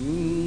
Mm.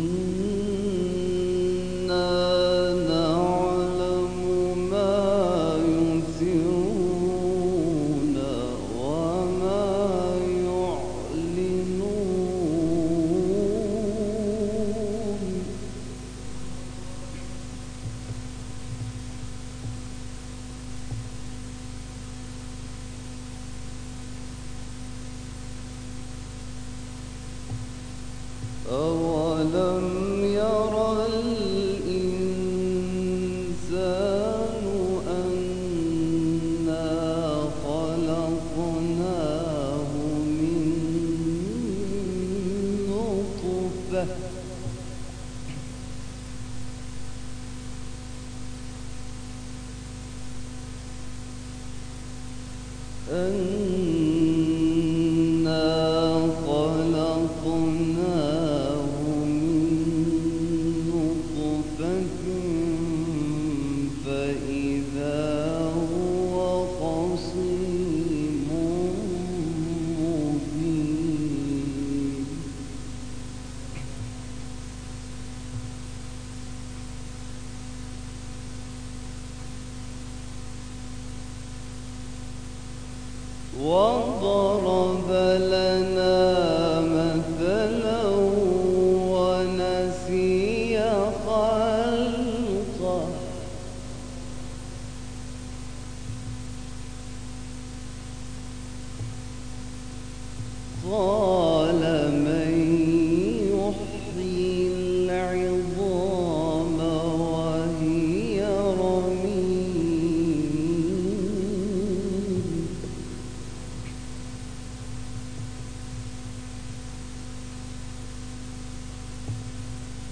嗯。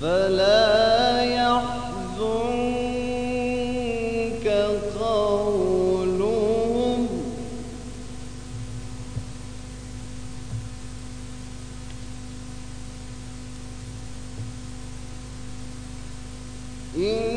فلا يحزنك قولهم. إن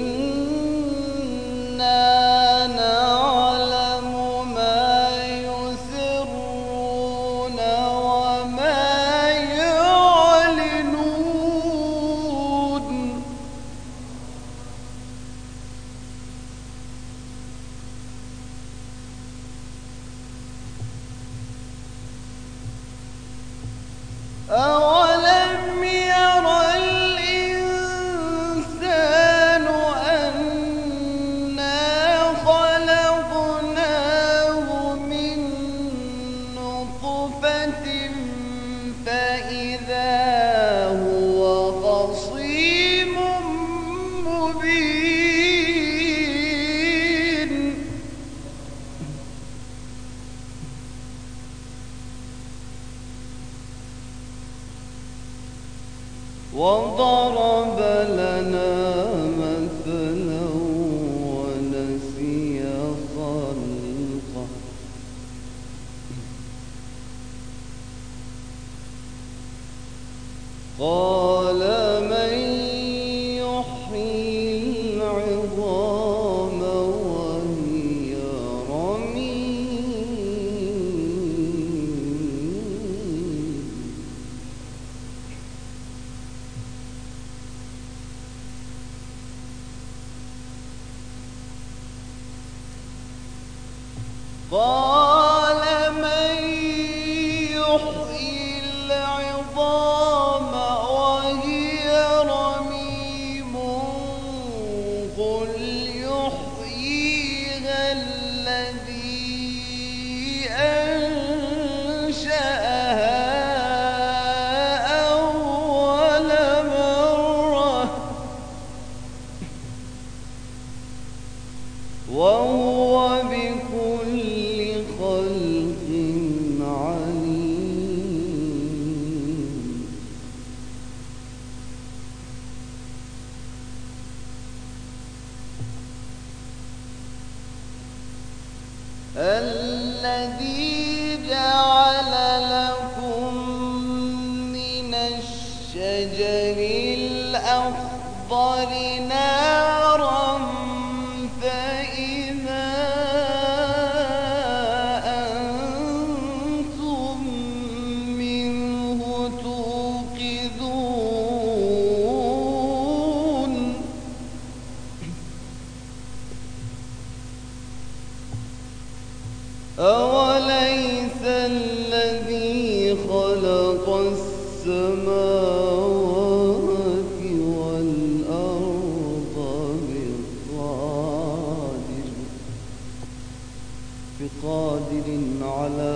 قال من يحيي العظام وهي رميم. قال من يحيي العظام الذي جعل لكم من الشجر الأخضر نارا أوليس الذي خلق السماوات والأرض بقادر بقادر على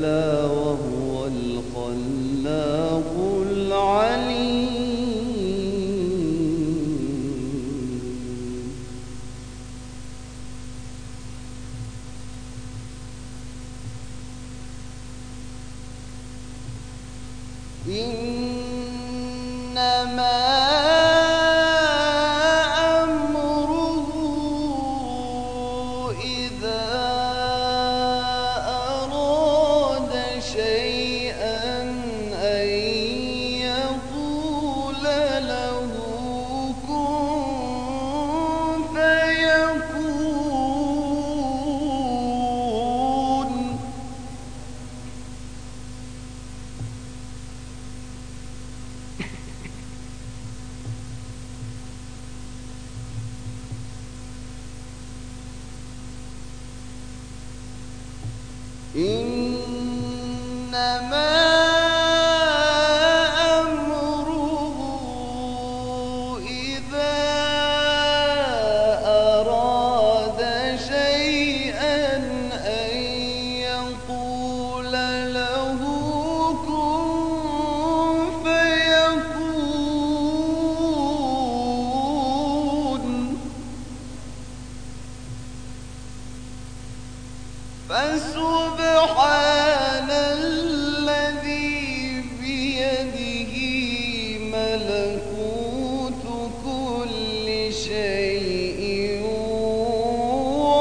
بلى وهو الخلاق العليم. إنما إن فسبحان الذي بيده ملكوت كل شيء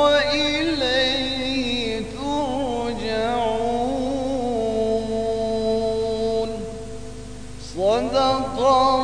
وإليه ترجعون. صدق الله